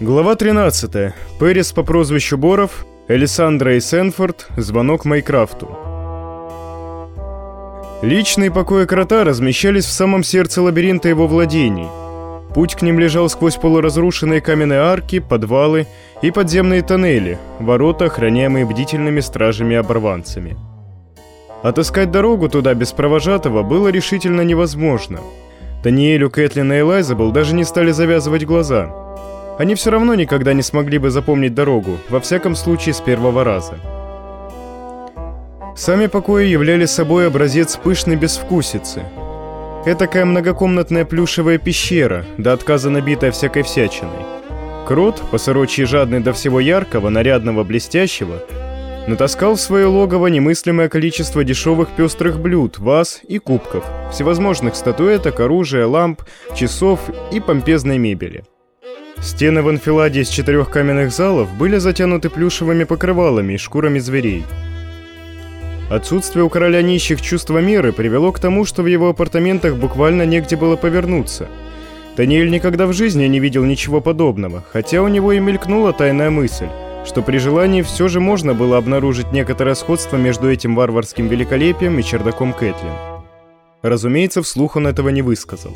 Глава 13. Пэрис по прозвищу Боров, Элисандра и Сенфорд, звонок Майкрафту. Личные покои крота размещались в самом сердце лабиринта его владений. Путь к ним лежал сквозь полуразрушенные каменные арки, подвалы и подземные тоннели, ворота, охраняемые бдительными стражами-оборванцами. Отыскать дорогу туда без провожатого было решительно невозможно. Даниэлю, Кэтлин и Элайзабел даже не стали завязывать глаза. Они все равно никогда не смогли бы запомнить дорогу, во всяком случае с первого раза. Сами покои являли собой образец пышной безвкусицы. Этакая многокомнатная плюшевая пещера, до отказа набитая всякой всячиной. Крот, по сорочьи жадный до всего яркого, нарядного, блестящего, натаскал в свое логово немыслимое количество дешевых пестрых блюд, ваз и кубков, всевозможных статуэток, оружия, ламп, часов и помпезной мебели. Стены в анфиладе из четырех каменных залов были затянуты плюшевыми покрывалами и шкурами зверей. Отсутствие у короля нищих чувства меры привело к тому, что в его апартаментах буквально негде было повернуться. Даниэль никогда в жизни не видел ничего подобного, хотя у него и мелькнула тайная мысль, что при желании все же можно было обнаружить некоторое сходство между этим варварским великолепием и чердаком Кэтлин. Разумеется, вслух он этого не высказал.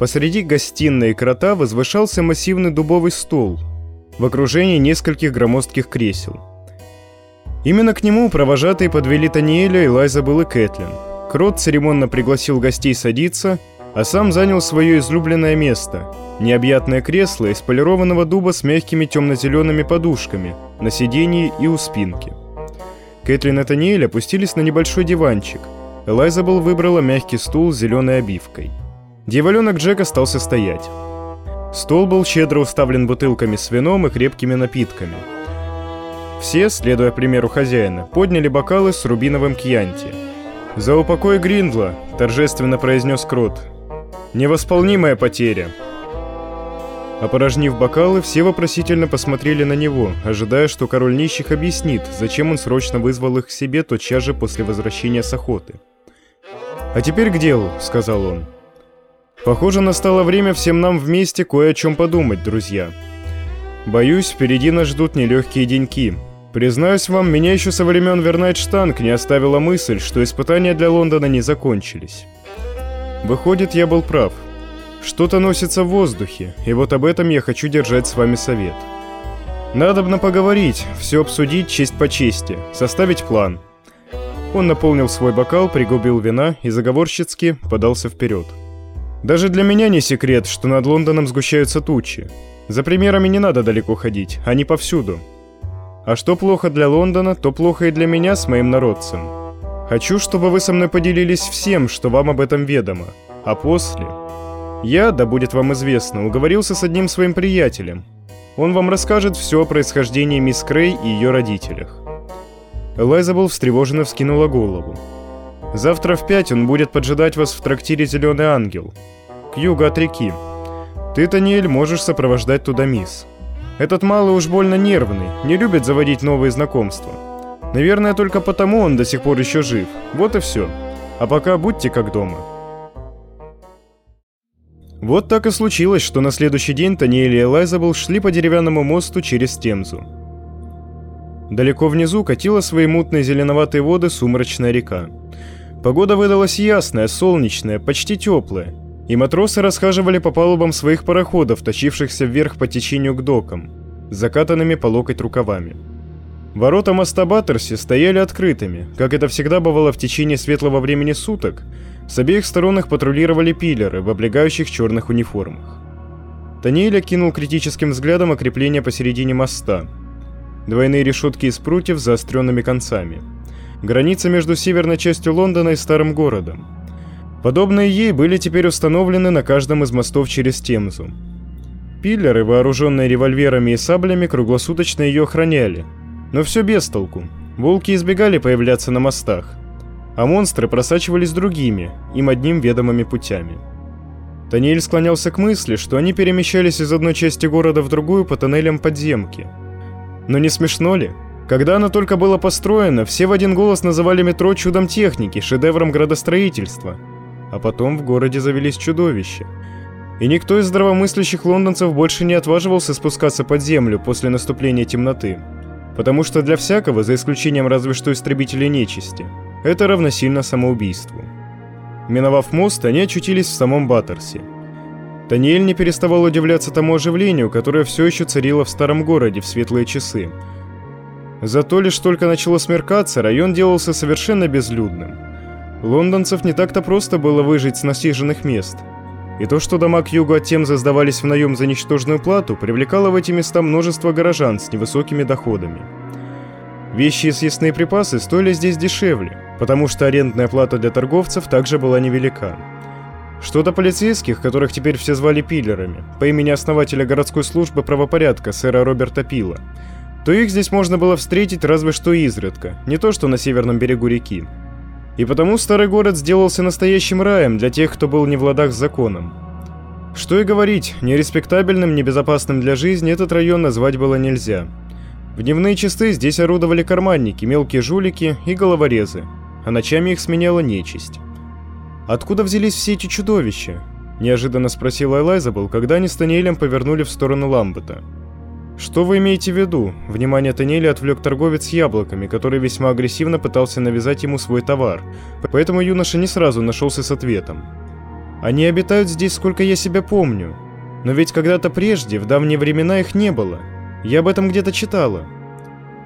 Посреди гостиной крота возвышался массивный дубовый стол в окружении нескольких громоздких кресел – Именно к нему провожатые подвели Таниэля, Элайзабел и Кэтлин. Крот церемонно пригласил гостей садиться, а сам занял свое излюбленное место – необъятное кресло из полированного дуба с мягкими темно-зелеными подушками на сиденье и у спинки. Кэтлин и Таниэль опустились на небольшой диванчик. Элайзабел выбрала мягкий стул с зеленой обивкой. Дьяволенок Джек остался стоять. Стол был щедро уставлен бутылками с вином и крепкими напитками – все, следуя примеру хозяина, подняли бокалы с рубиновым кьянти. «За упокой Гриндла!» – торжественно произнес Крот. «Невосполнимая потеря!» Опорожнив бокалы, все вопросительно посмотрели на него, ожидая, что король нищих объяснит, зачем он срочно вызвал их к себе тотчас же после возвращения с охоты. «А теперь к делу», — сказал он. «Похоже, настало время всем нам вместе кое о чем подумать, друзья. Боюсь, впереди нас ждут нелегкие деньки. Признаюсь вам, меня еще со времен Вернайтштанг не оставила мысль, что испытания для Лондона не закончились. Выходит, я был прав. Что-то носится в воздухе, и вот об этом я хочу держать с вами совет. Надобно поговорить, все обсудить честь по чести, составить план. Он наполнил свой бокал, пригубил вина и заговорщицки подался вперед. Даже для меня не секрет, что над Лондоном сгущаются тучи. За примерами не надо далеко ходить, они повсюду. А что плохо для Лондона, то плохо и для меня с моим народцем. Хочу, чтобы вы со мной поделились всем, что вам об этом ведомо. А после... Я, да будет вам известно, уговорился с одним своим приятелем. Он вам расскажет все о происхождении мисс Крей и ее родителях. Элайзабел встревоженно вскинула голову. Завтра в пять он будет поджидать вас в трактире «Зеленый ангел». К югу от реки. Ты, Таниэль, можешь сопровождать туда мисс. Этот малый уж больно нервный, не любит заводить новые знакомства. Наверное, только потому он до сих пор еще жив. Вот и все. А пока будьте как дома. Вот так и случилось, что на следующий день Таниэль и Элайзабел шли по деревянному мосту через Темзу. Далеко внизу катила свои мутные зеленоватые воды сумрачная река. Погода выдалась ясная, солнечная, почти теплая – и матросы расхаживали по палубам своих пароходов, точившихся вверх по течению к докам, закатанными по локоть рукавами. Ворота моста Баттерси стояли открытыми, как это всегда бывало в течение светлого времени суток, с обеих сторон их патрулировали пиллеры в облегающих черных униформах. Таниэль кинул критическим взглядом окрепление посередине моста. Двойные решетки из прутьев с заостренными концами. Граница между северной частью Лондона и старым городом. Подобные ей были теперь установлены на каждом из мостов через Темзу. Пиллеры, вооруженные револьверами и саблями, круглосуточно ее охраняли. Но все без толку. Волки избегали появляться на мостах, а монстры просачивались другими, им одним ведомыми путями. Таниэль склонялся к мысли, что они перемещались из одной части города в другую по тоннелям подземки. Но не смешно ли? Когда оно только было построено, все в один голос называли метро чудом техники, шедевром градостроительства – а потом в городе завелись чудовища. И никто из здравомыслящих лондонцев больше не отваживался спускаться под землю после наступления темноты. Потому что для всякого, за исключением разве что истребителей нечисти, это равносильно самоубийству. Миновав мост, они очутились в самом Баттерсе. Таниэль не переставал удивляться тому оживлению, которое все еще царило в старом городе в светлые часы. Зато лишь только начало смеркаться, район делался совершенно безлюдным. Лондонцев не так-то просто было выжить с насиженных мест – и то, что дома к югу от Темзы сдавались в наем за ничтожную плату, привлекало в эти места множество горожан с невысокими доходами. Вещи и съестные припасы стоили здесь дешевле, потому что арендная плата для торговцев также была невелика. Что до полицейских, которых теперь все звали пиллерами, по имени основателя городской службы правопорядка сэра Роберта Пила, то их здесь можно было встретить разве что изредка, не то что на северном берегу реки. И потому старый город сделался настоящим раем для тех, кто был не в ладах с законом. Что и говорить, ни респектабельным, ни безопасным для жизни этот район назвать было нельзя. В дневные часы здесь орудовали карманники, мелкие жулики и головорезы, а ночами их сменяла нечисть. «Откуда взялись все эти чудовища?» – неожиданно спросила Элайзабел, когда они с Таниэлем повернули в сторону Ламбета. «Что вы имеете в виду?» Внимание Танели отвлек торговец яблоками, который весьма агрессивно пытался навязать ему свой товар, поэтому юноша не сразу нашелся с ответом. «Они обитают здесь, сколько я себя помню. Но ведь когда-то прежде, в давние времена, их не было. Я об этом где-то читала».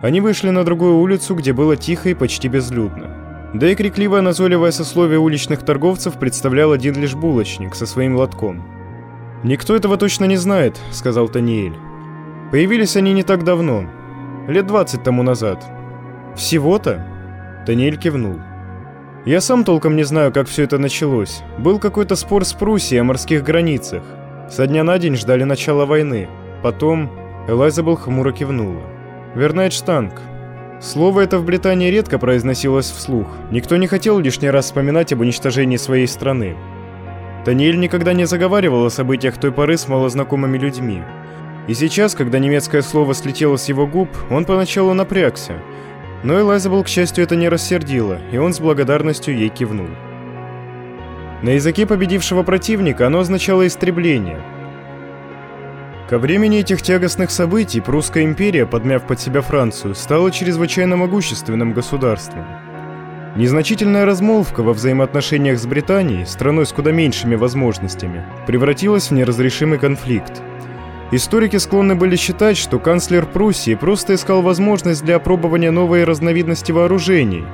Они вышли на другую улицу, где было тихо и почти безлюдно. Да и крикливое назойливое сословие уличных торговцев представлял один лишь булочник со своим лотком. «Никто этого точно не знает», — сказал Таниэль. Появились они не так давно, лет 20 тому назад. Всего-то? Даниэль кивнул. Я сам толком не знаю, как все это началось. Был какой-то спор с Пруссией о морских границах. Со дня на день ждали начала войны. Потом Элайзабел хмуро кивнула. Вернайтштанг. Слово это в Британии редко произносилось вслух. Никто не хотел лишний раз вспоминать об уничтожении своей страны. Даниэль никогда не заговаривал о событиях той поры с малознакомыми людьми. И сейчас, когда немецкое слово слетело с его губ, он поначалу напрягся. Но Элайзабел, к счастью, это не рассердило, и он с благодарностью ей кивнул. На языке победившего противника оно означало истребление. Ко времени этих тягостных событий Прусская империя, подмяв под себя Францию, стала чрезвычайно могущественным государством. Незначительная размолвка во взаимоотношениях с Британией, страной с куда меньшими возможностями, превратилась в неразрешимый конфликт – Историки склонны были считать, что канцлер Пруссии просто искал возможность для опробования новой разновидности вооружений.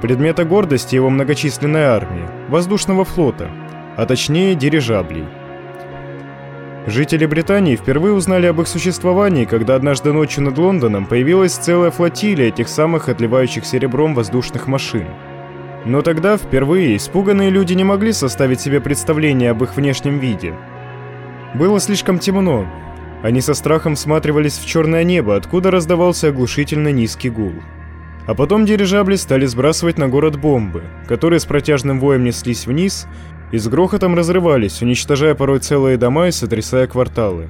Предмета гордости его многочисленной армии – воздушного флота, а точнее дирижаблей. Жители Британии впервые узнали об их существовании, когда однажды ночью над Лондоном появилась целая флотилия этих самых отливающих серебром воздушных машин. Но тогда, впервые, испуганные люди не могли составить себе представление об их внешнем виде. Было слишком темно, они со страхом всматривались в черное небо, откуда раздавался оглушительно низкий гул. А потом дирижабли стали сбрасывать на город бомбы, которые с протяжным воем неслись вниз и с грохотом разрывались, уничтожая порой целые дома и сотрясая кварталы.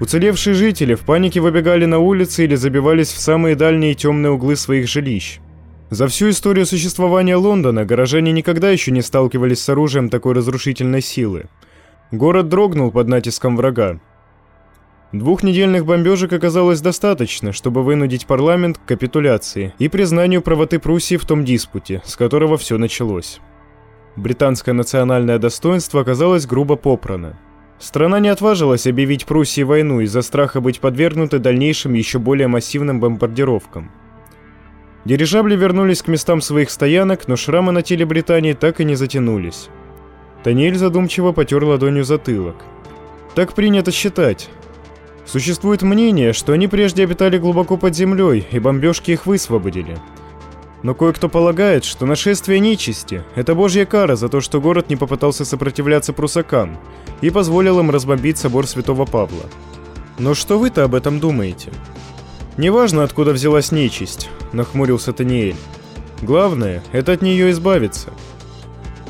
Уцелевшие жители в панике выбегали на улицы или забивались в самые дальние темные углы своих жилищ. За всю историю существования Лондона горожане никогда еще не сталкивались с оружием такой разрушительной силы. Город дрогнул под натиском врага, Двух недельных бомбежек оказалось достаточно, чтобы вынудить парламент к капитуляции и признанию правоты Пруссии в том диспуте, с которого все началось. Британское национальное достоинство оказалось грубо попрано. Страна не отважилась объявить Пруссии войну из-за страха быть подвергнутой дальнейшим еще более массивным бомбардировкам. Дирижабли вернулись к местам своих стоянок, но шрамы на теле Британии так и не затянулись. Таниэль задумчиво потер ладонью затылок. Так принято считать, Существует мнение, что они прежде обитали глубоко под землей, и бомбежки их высвободили. Но кое-кто полагает, что нашествие нечисти – это божья кара за то, что город не попытался сопротивляться прусакам и позволил им разбомбить собор святого Павла. Но что вы-то об этом думаете? «Неважно, откуда взялась нечисть», – нахмурился Таниэль. «Главное – это от нее избавиться».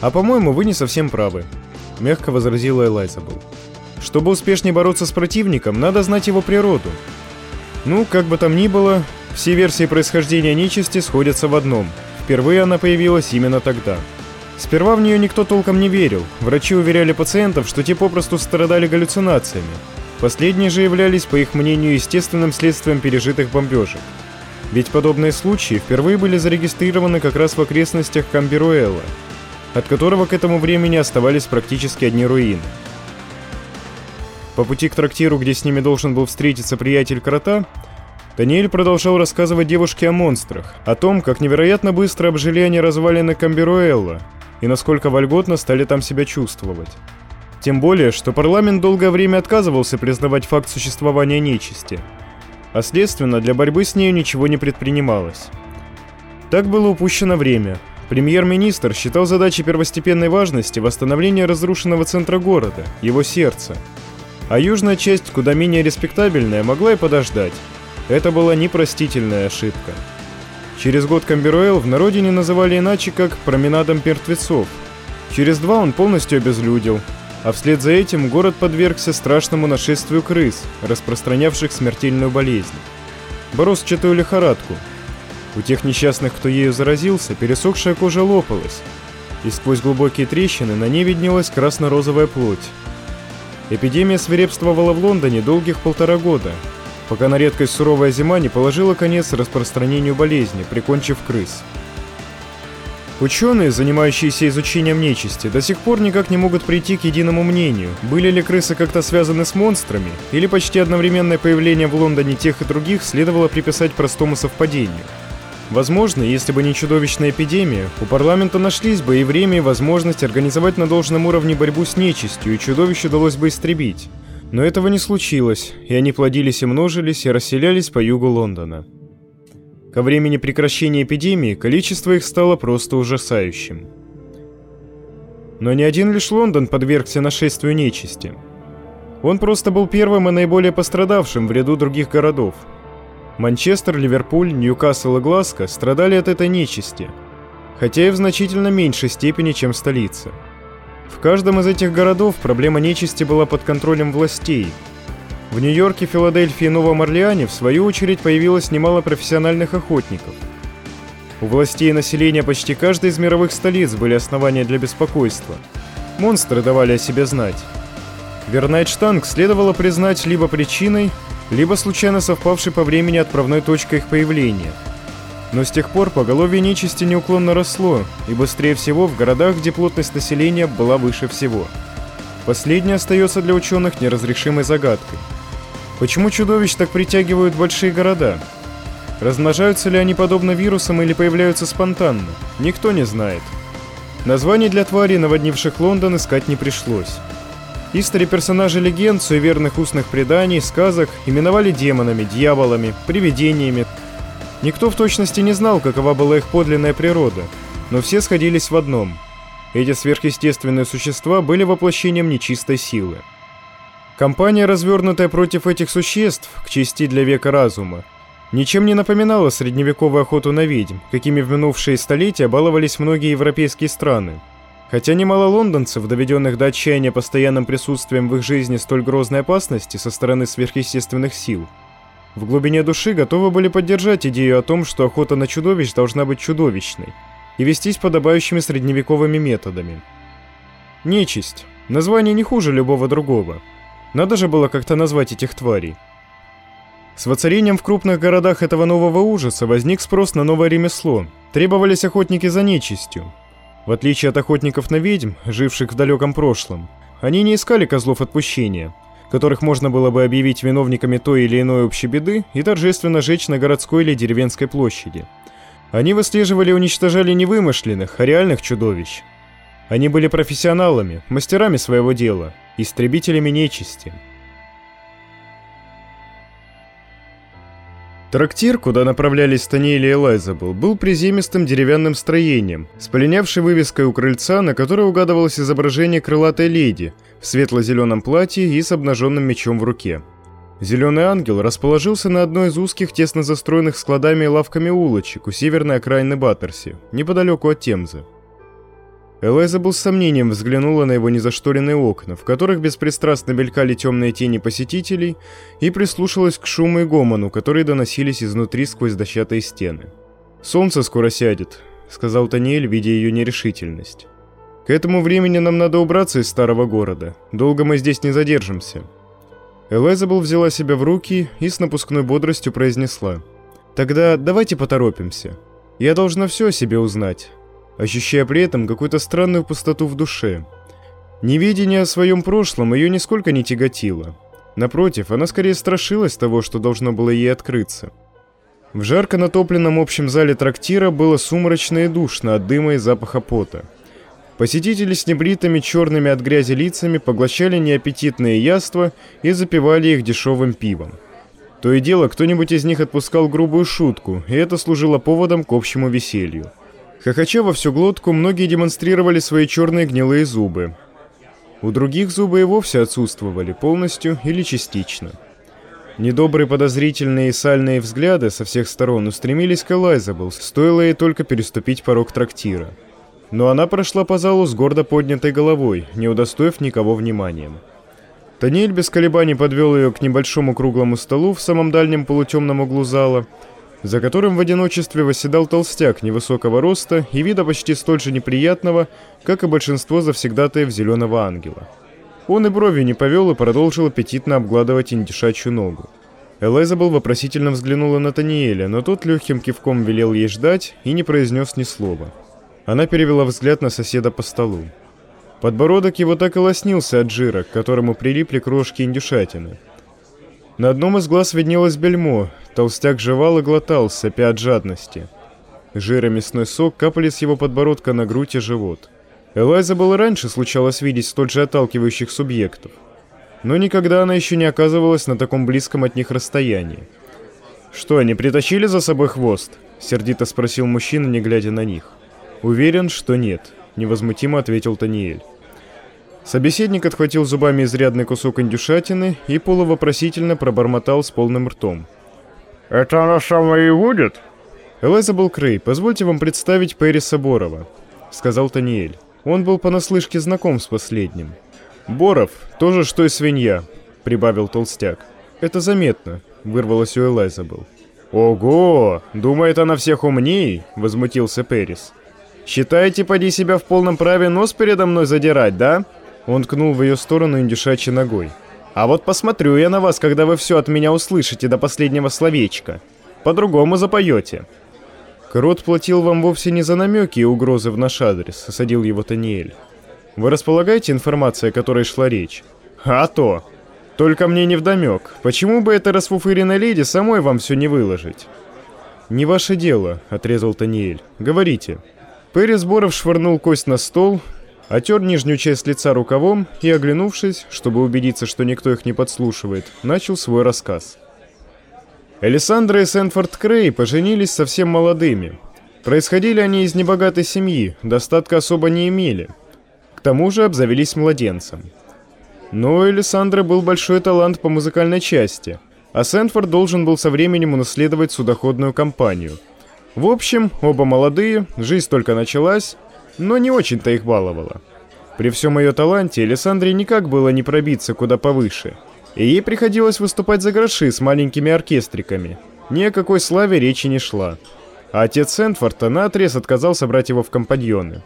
«А по-моему, вы не совсем правы», – мягко возразила Элайзабл. Чтобы успешнее бороться с противником, надо знать его природу. Ну, как бы там ни было, все версии происхождения нечисти сходятся в одном. Впервые она появилась именно тогда. Сперва в нее никто толком не верил. Врачи уверяли пациентов, что те попросту страдали галлюцинациями. Последние же являлись, по их мнению, естественным следствием пережитых бомбежек. Ведь подобные случаи впервые были зарегистрированы как раз в окрестностях Камберуэлла, от которого к этому времени оставались практически одни руины. По пути к трактиру, где с ними должен был встретиться приятель крота, Даниэль продолжал рассказывать девушке о монстрах, о том, как невероятно быстро обжили они развалины Камберуэлла, и насколько вольготно стали там себя чувствовать. Тем более, что парламент долгое время отказывался признавать факт существования нечисти, а следственно для борьбы с нею ничего не предпринималось. Так было упущено время. Премьер-министр считал задачей первостепенной важности восстановление разрушенного центра города, его сердца. А южная часть, куда менее респектабельная, могла и подождать. Это была непростительная ошибка. Через год Камберуэл в народе не называли иначе, как «променадом мертвецов». Через два он полностью обезлюдил, а вслед за этим город подвергся страшному нашествию крыс, распространявших смертельную болезнь. Борозчатую лихорадку. У тех несчастных, кто ею заразился, пересохшая кожа лопалась, и сквозь глубокие трещины на ней виднелась красно-розовая плоть. Эпидемия свирепствовала в Лондоне долгих полтора года, пока на редкость суровая зима не положила конец распространению болезни, прикончив крыс. Ученые, занимающиеся изучением нечисти, до сих пор никак не могут прийти к единому мнению, были ли крысы как-то связаны с монстрами, или почти одновременное появление в Лондоне тех и других следовало приписать простому совпадению. Возможно, если бы не чудовищная эпидемия, у парламента нашлись бы и время, и возможность организовать на должном уровне борьбу с нечистью, и чудовище удалось бы истребить. Но этого не случилось, и они плодились и множились, и расселялись по югу Лондона. Ко времени прекращения эпидемии количество их стало просто ужасающим. Но не один лишь Лондон подвергся нашествию нечисти. Он просто был первым и наиболее пострадавшим в ряду других городов. Манчестер, Ливерпуль, Ньюкасл и Глазго страдали от этой нечисти, хотя и в значительно меньшей степени, чем столица. В каждом из этих городов проблема нечисти была под контролем властей. В Нью-Йорке, Филадельфии и Новом Орлеане, в свою очередь, появилось немало профессиональных охотников. У властей и населения почти каждой из мировых столиц были основания для беспокойства. Монстры давали о себе знать. Вернайтштанг следовало признать либо причиной, либо случайно совпавшей по времени отправной точкой их появления – но с тех пор поголовье нечисти неуклонно росло, и быстрее всего в городах, где плотность населения была выше всего. Последнее остается для ученых неразрешимой загадкой. Почему чудовищ так притягивают большие города? Размножаются ли они подобно вирусам или появляются спонтанно? Никто не знает. Названий для тварей, наводнивших Лондон, искать не пришлось. Истори персонажей легенд, суеверных устных преданий, сказок именовали демонами, дьяволами, привидениями, Никто в точности не знал, какова была их подлинная природа, но все сходились в одном. Эти сверхъестественные существа были воплощением нечистой силы. Компания, развернутая против этих существ, к чести для века разума, ничем не напоминала средневековую охоту на ведьм, какими в минувшие столетия баловались многие европейские страны. Хотя немало лондонцев, доведенных до отчаяния постоянным присутствием в их жизни столь грозной опасности со стороны сверхъестественных сил – в глубине души готовы были поддержать идею о том, что охота на чудовищ должна быть чудовищной и вестись подобающими средневековыми методами. Нечисть. Название не хуже любого другого. Надо же было как-то назвать этих тварей. С воцарением в крупных городах этого нового ужаса возник спрос на новое ремесло. Требовались охотники за нечистью. В отличие от охотников на ведьм, живших в далеком прошлом, они не искали козлов отпущения – которых можно было бы объявить виновниками той или иной общей беды и торжественно жечь на городской или деревенской площади. Они выслеживали и уничтожали не вымышленных, а реальных чудовищ. Они были профессионалами, мастерами своего дела, истребителями нечисти. Трактир, куда направлялись Таниэль и Элайзабл, был приземистым деревянным строением, с полинявшей вывеской у крыльца, на которой угадывалось изображение крылатой леди в светло-зеленом платье и с обнаженным мечом в руке. Зеленый ангел расположился на одной из узких, тесно застроенных складами и лавками улочек у северной окраины Баттерси, неподалеку от Темзы. Элайзабл с сомнением взглянула на его незашторенные окна, в которых беспристрастно мелькали темные тени посетителей, и прислушалась к шуму и гомону, которые доносились изнутри сквозь дощатые стены. «Солнце скоро сядет», — сказал Таниэль, видя ее нерешительность. К этому времени нам надо убраться из старого города. Долго мы здесь не задержимся». Элайзабел взяла себя в руки и с напускной бодростью произнесла. «Тогда давайте поторопимся. Я должна все о себе узнать», ощущая при этом какую-то странную пустоту в душе. Неведение о своем прошлом ее нисколько не тяготило. Напротив, она скорее страшилась того, что должно было ей открыться. В жарко натопленном общем зале трактира было сумрачно и душно от дыма и запаха пота. Посетители с небритыми черными от грязи лицами поглощали неаппетитные яства и запивали их дешевым пивом. То и дело, кто-нибудь из них отпускал грубую шутку, и это служило поводом к общему веселью. Хохоча во всю глотку, многие демонстрировали свои черные гнилые зубы. У других зубы и вовсе отсутствовали, полностью или частично. Недобрые подозрительные и сальные взгляды со всех сторон устремились к Элайзабл, стоило ей только переступить порог трактира. Но она прошла по залу с гордо поднятой головой, не удостоив никого вниманием. Таниэль без колебаний подвел ее к небольшому круглому столу в самом дальнем полутемном углу зала, за которым в одиночестве восседал толстяк невысокого роста и вида почти столь же неприятного, как и большинство завсегдатаев «Зеленого ангела». Он и брови не повел и продолжил аппетитно обгладывать индишачью ногу. Элайзабел вопросительно взглянула на Таниэля, но тот легким кивком велел ей ждать и не произнес ни слова. Она перевела взгляд на соседа по столу. Подбородок его так и лоснился от жира, к которому прилипли крошки индюшатины. На одном из глаз виднелось бельмо, толстяк жевал и глотал, сопя от жадности. Жир и мясной сок капали с его подбородка на грудь и живот. Элайза было раньше случалось видеть столь же отталкивающих субъектов. Но никогда она еще не оказывалась на таком близком от них расстоянии. «Что, они притащили за собой хвост?» — сердито спросил мужчина, не глядя на них. «Уверен, что нет», — невозмутимо ответил Таниэль. Собеседник отхватил зубами изрядный кусок индюшатины и полувопросительно пробормотал с полным ртом. «Это она самая и будет?» «Элайзабел Крей, позвольте вам представить Перри Соборова», — сказал Таниэль. Он был понаслышке знаком с последним. «Боров, тоже что и свинья», — прибавил толстяк. «Это заметно», — вырвалось у Элайзабел. «Ого! Думает она всех умней?» — возмутился Перис. «Считаете, поди себя в полном праве нос передо мной задирать, да?» Он ткнул в ее сторону индюшачьей ногой. «А вот посмотрю я на вас, когда вы все от меня услышите до последнего словечка. По-другому запоете». «Крот платил вам вовсе не за намеки и угрозы в наш адрес», — осадил его Таниэль. «Вы располагаете информацией, о которой шла речь?» «А то! Только мне не вдомек. Почему бы этой расфуфыренной леди самой вам все не выложить?» «Не ваше дело», — отрезал Таниэль. «Говорите». Перес Боров швырнул кость на стол, Отер нижнюю часть лица рукавом и, оглянувшись, чтобы убедиться, что никто их не подслушивает, начал свой рассказ. Элисандра и Сенфорд Крей поженились совсем молодыми. Происходили они из небогатой семьи, достатка особо не имели. К тому же обзавелись младенцем. Но у Элисандры был большой талант по музыкальной части, а Сенфорд должен был со временем унаследовать судоходную компанию. В общем, оба молодые, жизнь только началась, но не очень-то их баловала. При всем ее таланте Элисандре никак было не пробиться куда повыше, и ей приходилось выступать за гроши с маленькими оркестриками. Ни о какой славе речи не шла. А отец Сентфорта наотрез отказался брать его в компаньоны.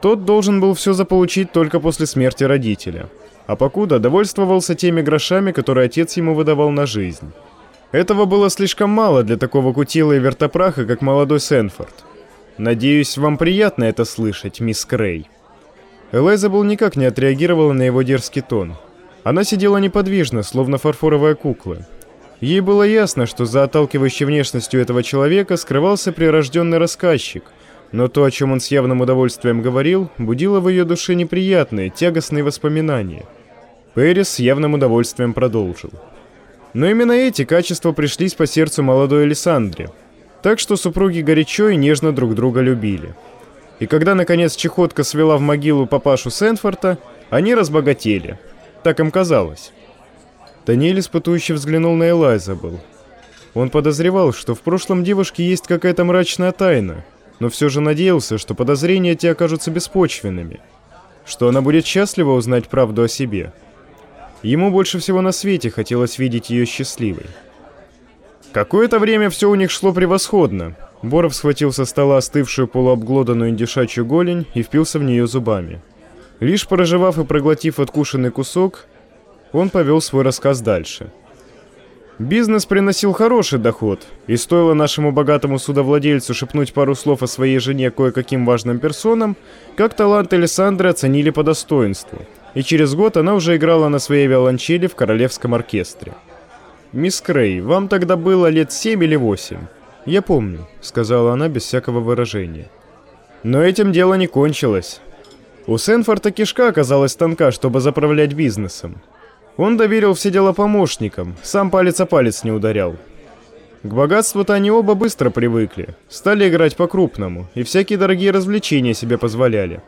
Тот должен был все заполучить только после смерти родителя. А покуда довольствовался теми грошами, которые отец ему выдавал на жизнь. Этого было слишком мало для такого кутила и вертопраха, как молодой Сенфорд. «Надеюсь, вам приятно это слышать, мисс Крей». Элайзабел никак не отреагировала на его дерзкий тон. Она сидела неподвижно, словно фарфоровая кукла. Ей было ясно, что за отталкивающей внешностью этого человека скрывался прирожденный рассказчик, но то, о чем он с явным удовольствием говорил, будило в ее душе неприятные, тягостные воспоминания. Пэрис с явным удовольствием продолжил. Но именно эти качества пришлись по сердцу молодой Александре, так что супруги горячо и нежно друг друга любили. И когда, наконец, чехотка свела в могилу папашу Сенфорта, они разбогатели. Так им казалось. Даниэль испытующе взглянул на Элайзабел. Он подозревал, что в прошлом девушки есть какая-то мрачная тайна, но все же надеялся, что подозрения те окажутся беспочвенными, что она будет счастлива узнать правду о себе. Ему больше всего на свете хотелось видеть ее счастливой. Какое-то время все у них шло превосходно. Боров схватил со стола остывшую полуобглоданную индишачью голень и впился в нее зубами. Лишь проживав и проглотив откушенный кусок, он повел свой рассказ дальше. Бизнес приносил хороший доход, и стоило нашему богатому судовладельцу шепнуть пару слов о своей жене кое-каким важным персонам, как талант Александры оценили по достоинству, и через год она уже играла на своей виолончели в королевском оркестре. «Мисс Крей, вам тогда было лет семь или восемь?» «Я помню», — сказала она без всякого выражения. Но этим дело не кончилось. У Сенфорта кишка оказалась тонка, чтобы заправлять бизнесом. Он доверил все дела помощникам, сам палец о палец не ударял. К богатству-то они оба быстро привыкли, стали играть по-крупному, и всякие дорогие развлечения себе позволяли.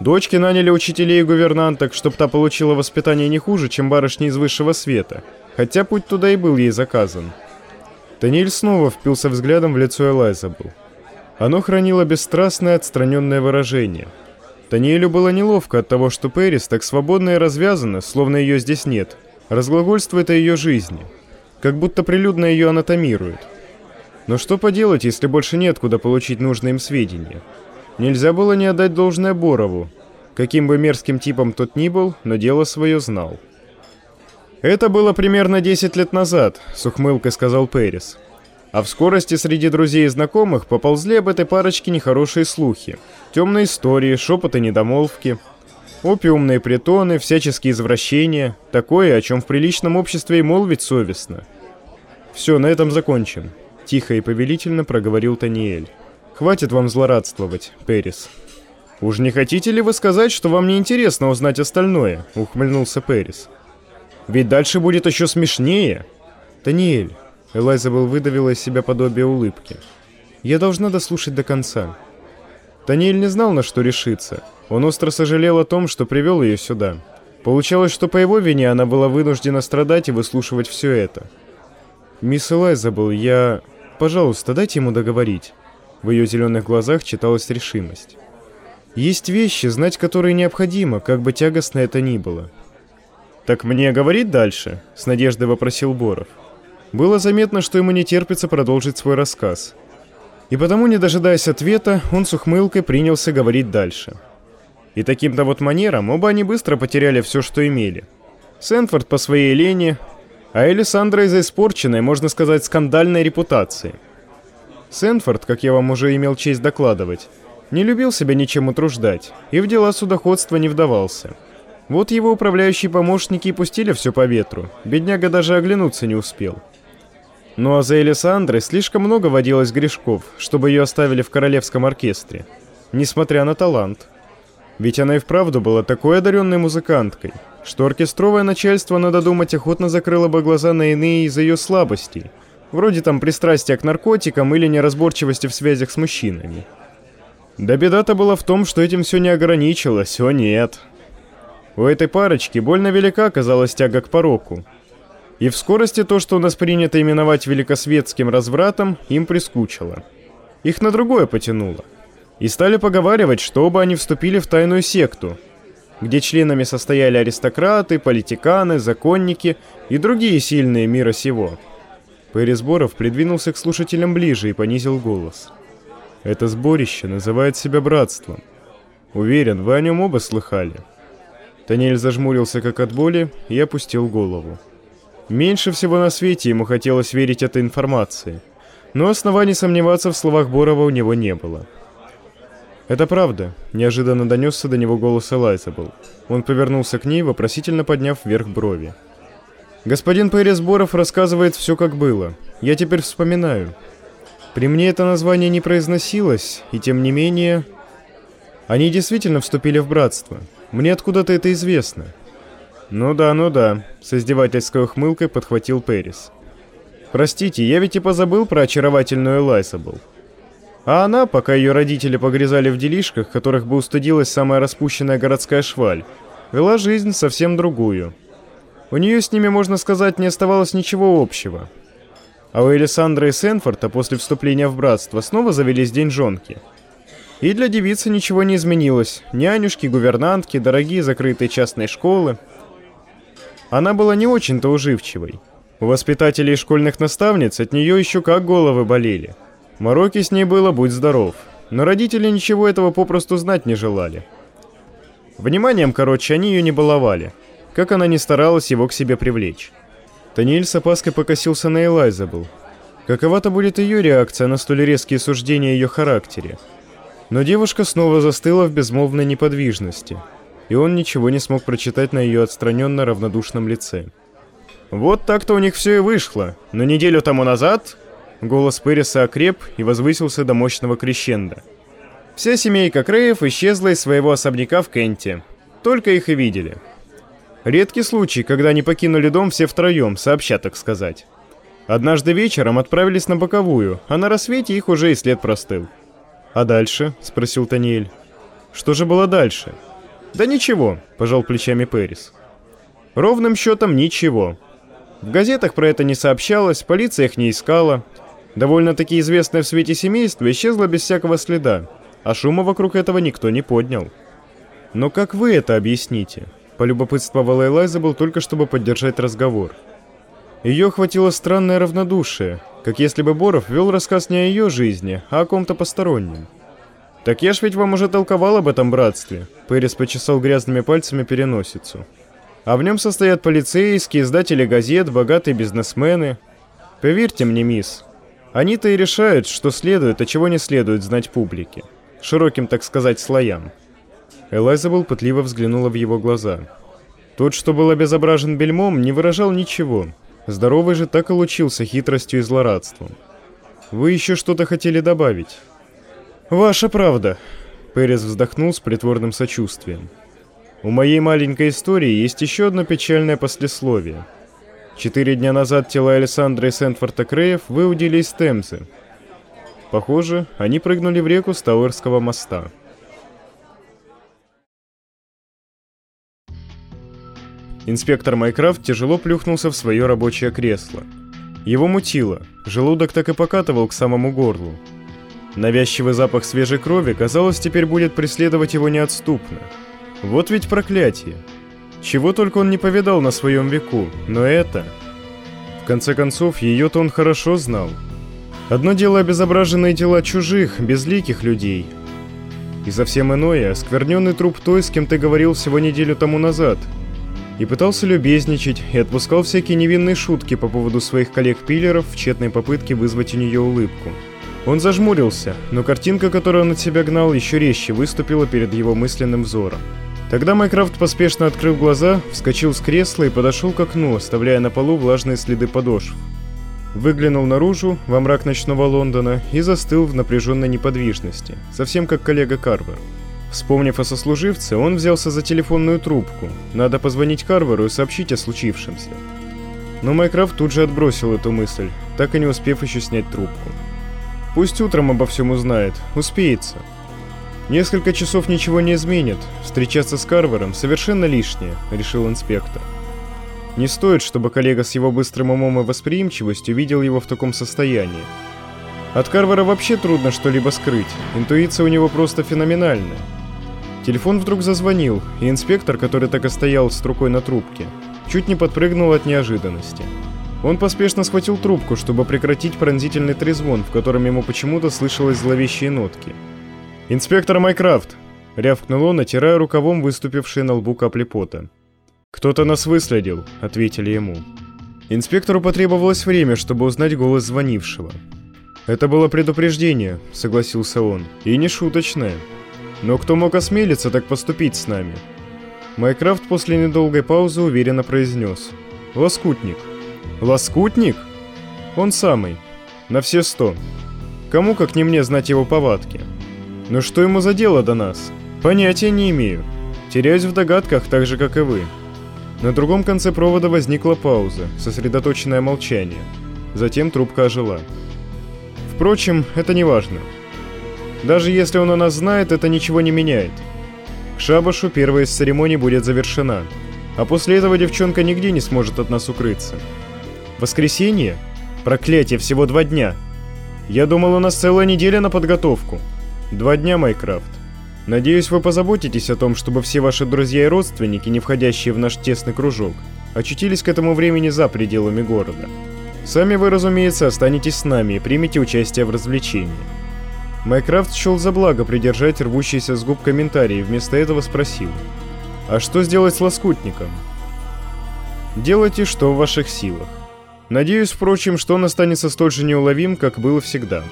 Дочки наняли учителей и гувернанток, чтобы та получила воспитание не хуже, чем барышни из высшего света, хотя путь туда и был ей заказан. Таниэль снова впился взглядом в лицо Элайзабл. Оно хранило бесстрастное отстраненное выражение – Таниэлю было неловко от того, что Пэрис так свободно и развязана, словно ее здесь нет, разглагольствует о ее жизни, как будто прилюдно ее анатомирует. Но что поделать, если больше нет куда получить нужные им сведения? Нельзя было не отдать должное Борову, каким бы мерзким типом тот ни был, но дело свое знал. «Это было примерно 10 лет назад», — с ухмылкой сказал Пэрис. А в скорости среди друзей и знакомых поползли об этой парочке нехорошие слухи. Темные истории, шепоты недомолвки, опиумные притоны, всяческие извращения. Такое, о чем в приличном обществе и молвить совестно. «Все, на этом закончим», — тихо и повелительно проговорил Таниэль. «Хватит вам злорадствовать, Перис». «Уж не хотите ли вы сказать, что вам не интересно узнать остальное?» — ухмыльнулся Перис. «Ведь дальше будет еще смешнее». «Таниэль, Элайзабел выдавила из себя подобие улыбки. «Я должна дослушать до конца». Таниэль не знал, на что решиться. Он остро сожалел о том, что привел ее сюда. Получалось, что по его вине она была вынуждена страдать и выслушивать все это. «Мисс Элайзабел, я... Пожалуйста, дайте ему договорить». В ее зеленых глазах читалась решимость. «Есть вещи, знать которые необходимо, как бы тягостно это ни было». «Так мне говорить дальше?» — с надеждой вопросил Боров. Было заметно, что ему не терпится продолжить свой рассказ. И потому, не дожидаясь ответа, он с ухмылкой принялся говорить дальше. И таким-то вот манером оба они быстро потеряли все, что имели. Сэнфорд по своей лени, а Элисандра из-за испорченной, можно сказать, скандальной репутации. Сэнфорд, как я вам уже имел честь докладывать, не любил себя ничем утруждать и в дела судоходства не вдавался. Вот его управляющие помощники и пустили все по ветру, бедняга даже оглянуться не успел. Ну а за Элисандрой слишком много водилось грешков, чтобы ее оставили в королевском оркестре. Несмотря на талант. Ведь она и вправду была такой одаренной музыканткой, что оркестровое начальство, надо думать, охотно закрыло бы глаза на иные из-за ее слабостей, вроде там пристрастия к наркотикам или неразборчивости в связях с мужчинами. Да беда-то была в том, что этим все не ограничилось, о нет. У этой парочки больно велика оказалась тяга к пороку, и в скорости то, что у нас принято именовать великосветским развратом, им прискучило. Их на другое потянуло. И стали поговаривать, что оба они вступили в тайную секту, где членами состояли аристократы, политиканы, законники и другие сильные мира сего. Пересборов придвинулся к слушателям ближе и понизил голос. Это сборище называет себя братством. Уверен, вы о нем оба слыхали. Танель зажмурился как от боли и опустил голову. Меньше всего на свете ему хотелось верить этой информации, но оснований сомневаться в словах Борова у него не было. «Это правда», — неожиданно донесся до него голос Элайзабл. Он повернулся к ней, вопросительно подняв вверх брови. «Господин Пэрис Боров рассказывает все, как было. Я теперь вспоминаю. При мне это название не произносилось, и тем не менее... Они действительно вступили в братство. Мне откуда-то это известно. «Ну да, ну да», — с издевательской ухмылкой подхватил Пэрис. «Простите, я ведь и позабыл про очаровательную Элайсабл. А она, пока ее родители погрязали в делишках, которых бы устыдилась самая распущенная городская шваль, вела жизнь совсем другую. У нее с ними, можно сказать, не оставалось ничего общего. А у Элисандры и Сенфорта после вступления в братство снова завелись деньжонки. И для девицы ничего не изменилось. Нянюшки, гувернантки, дорогие закрытые частные школы — она была не очень-то уживчивой. У воспитателей и школьных наставниц от нее еще как головы болели. Мороки с ней было будь здоров, но родители ничего этого попросту знать не желали. Вниманием, короче, они ее не баловали. Как она не старалась его к себе привлечь. Таниэль с опаской покосился на Элайзабл. Какова-то будет ее реакция на столь резкие суждения ее характере. Но девушка снова застыла в безмолвной неподвижности, и он ничего не смог прочитать на ее отстраненно равнодушном лице. Вот так-то у них все и вышло, но неделю тому назад голос Переса окреп и возвысился до мощного крещенда. Вся семейка Креев исчезла из своего особняка в Кенте. Только их и видели. Редкий случай, когда они покинули дом все втроем, сообща так сказать. Однажды вечером отправились на боковую, а на рассвете их уже и след простыл. «А дальше?» — спросил Таниэль. «Что же было дальше?» «Да ничего», — пожал плечами Пэрис. «Ровным счетом ничего. В газетах про это не сообщалось, полиция их не искала. Довольно-таки известное в свете семейство исчезло без всякого следа, а шума вокруг этого никто не поднял. Но как вы это объясните?» Полюбопытствовала Элайзабл только чтобы поддержать разговор. Ее охватило странное равнодушие, как если бы Боров вел рассказ не о ее жизни, а о ком-то постороннем. «Так я ж ведь вам уже толковал об этом братстве», — Пэрис почесал грязными пальцами переносицу. «А в нем состоят полицейские, издатели газет, богатые бизнесмены. Поверьте мне, мисс, они-то и решают, что следует, а чего не следует знать публике. Широким, так сказать, слоям». Элайзабел пытливо взглянула в его глаза. Тот, что был обезображен бельмом, не выражал ничего, Здоровый же так и лучился хитростью и злорадством. Вы еще что-то хотели добавить? Ваша правда. Перес вздохнул с притворным сочувствием. У моей маленькой истории есть еще одно печальное послесловие. Четыре дня назад тела Александра и Сентфорта Креев выудили из Темзы. Похоже, они прыгнули в реку с Тауэрского моста. Инспектор Майкрафт тяжело плюхнулся в свое рабочее кресло. Его мутило, желудок так и покатывал к самому горлу. Навязчивый запах свежей крови, казалось, теперь будет преследовать его неотступно. Вот ведь проклятие. Чего только он не повидал на своем веку, но это... В конце концов, ее-то он хорошо знал. Одно дело обезображенные тела чужих, безликих людей. И совсем иное, оскверненный труп той, с кем ты говорил всего неделю тому назад — и пытался любезничать, и отпускал всякие невинные шутки по поводу своих коллег-пиллеров в тщетной попытке вызвать у нее улыбку. Он зажмурился, но картинка, которую он от себя гнал, еще резче выступила перед его мысленным взором. Тогда Майкрафт поспешно открыл глаза, вскочил с кресла и подошел к окну, оставляя на полу влажные следы подошв. Выглянул наружу, во мрак ночного Лондона, и застыл в напряженной неподвижности, совсем как коллега Карвер. Вспомнив о сослуживце, он взялся за телефонную трубку. Надо позвонить Карверу и сообщить о случившемся. Но Майкрафт тут же отбросил эту мысль, так и не успев еще снять трубку. Пусть утром обо всем узнает, успеется. Несколько часов ничего не изменит, встречаться с Карвером совершенно лишнее, решил инспектор. Не стоит, чтобы коллега с его быстрым умом и восприимчивостью видел его в таком состоянии. От Карвера вообще трудно что-либо скрыть, интуиция у него просто феноменальная. Телефон вдруг зазвонил, и инспектор, который так и стоял с рукой на трубке, чуть не подпрыгнул от неожиданности. Он поспешно схватил трубку, чтобы прекратить пронзительный трезвон, в котором ему почему-то слышалось зловещие нотки. «Инспектор Майкрафт!» — рявкнул он, натирая рукавом выступившие на лбу капли пота. «Кто-то нас выследил», — ответили ему. Инспектору потребовалось время, чтобы узнать голос звонившего. «Это было предупреждение», — согласился он, — «и не шуточное». Но кто мог осмелиться так поступить с нами? Майкрафт после недолгой паузы уверенно произнес. «Лоскутник». «Лоскутник?» «Он самый. На все сто. Кому, как не мне, знать его повадки? Но что ему за дело до нас? Понятия не имею. Теряюсь в догадках, так же, как и вы». На другом конце провода возникла пауза, сосредоточенное молчание. Затем трубка ожила. Впрочем, это не важно. Даже если он о нас знает, это ничего не меняет. К шабашу первая из церемоний будет завершена, а после этого девчонка нигде не сможет от нас укрыться. Воскресенье? Проклятие, всего два дня. Я думал, у нас целая неделя на подготовку. Два дня, Майкрафт. Надеюсь, вы позаботитесь о том, чтобы все ваши друзья и родственники, не входящие в наш тесный кружок, очутились к этому времени за пределами города. Сами вы, разумеется, останетесь с нами и примете участие в развлечении. Майкрафт счел за благо придержать рвущийся с губ комментарий и вместо этого спросил. А что сделать с лоскутником? Делайте, что в ваших силах. Надеюсь, впрочем, что он останется столь же неуловим, как был всегда.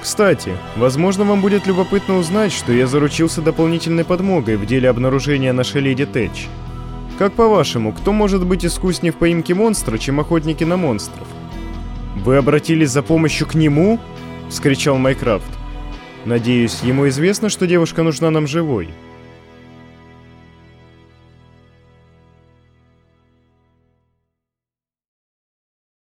Кстати, возможно, вам будет любопытно узнать, что я заручился дополнительной подмогой в деле обнаружения нашей леди Тэч. Как по-вашему, кто может быть искуснее в поимке монстра, чем охотники на монстров? Вы обратились за помощью к нему? — вскричал Майкрафт. «Надеюсь, ему известно, что девушка нужна нам живой?»